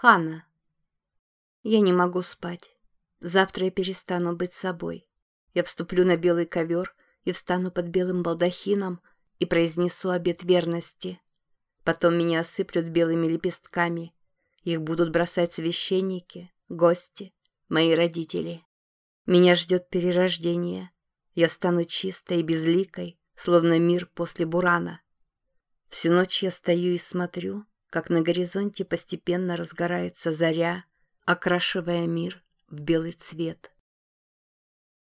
Хана. Я не могу спать. Завтра я перестану быть собой. Я вступлю на белый ковер и встану под белым балдахином и произнесу обет верности. Потом меня осыплют белыми лепестками. Их будут бросать священники, гости, мои родители. Меня ждет перерождение. Я стану чистой и безликой, словно мир после бурана. Всю ночь я стою и смотрю, как на горизонте постепенно разгорается заря, окрашивая мир в белый цвет.